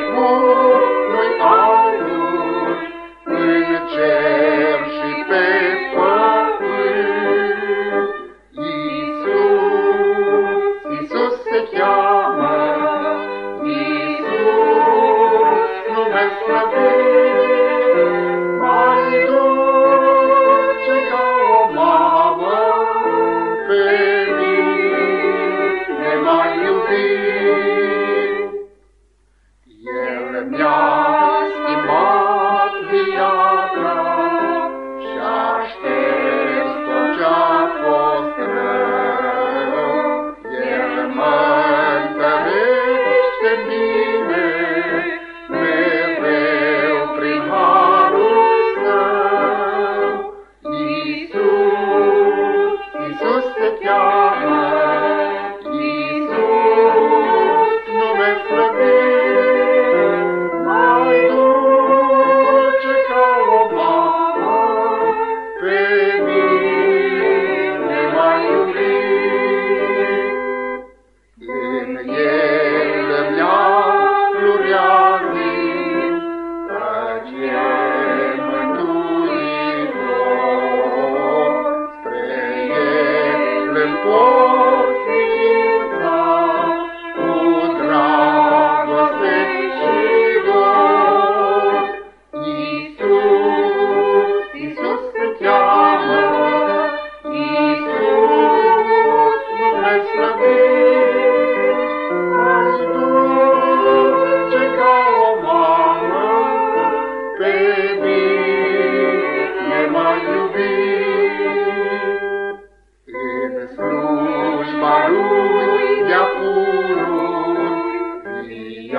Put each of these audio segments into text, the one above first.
trecut noi anul în cer și pe pământ. Iisus, Iisus se cheamă, Iisus, numele slăvit.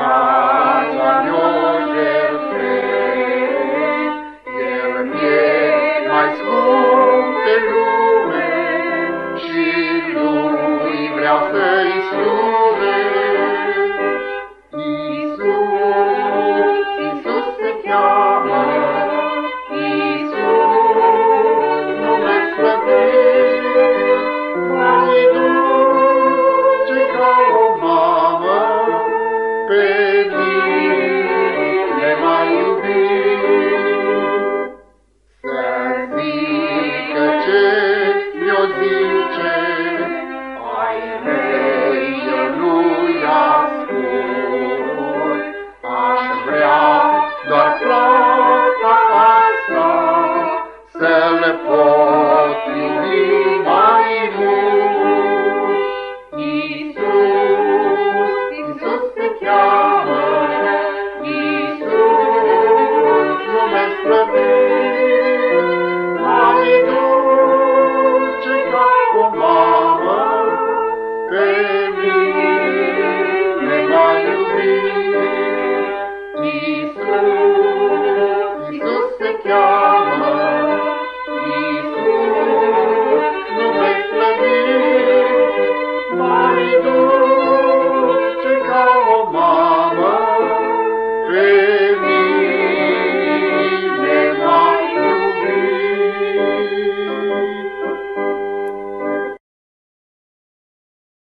God. se le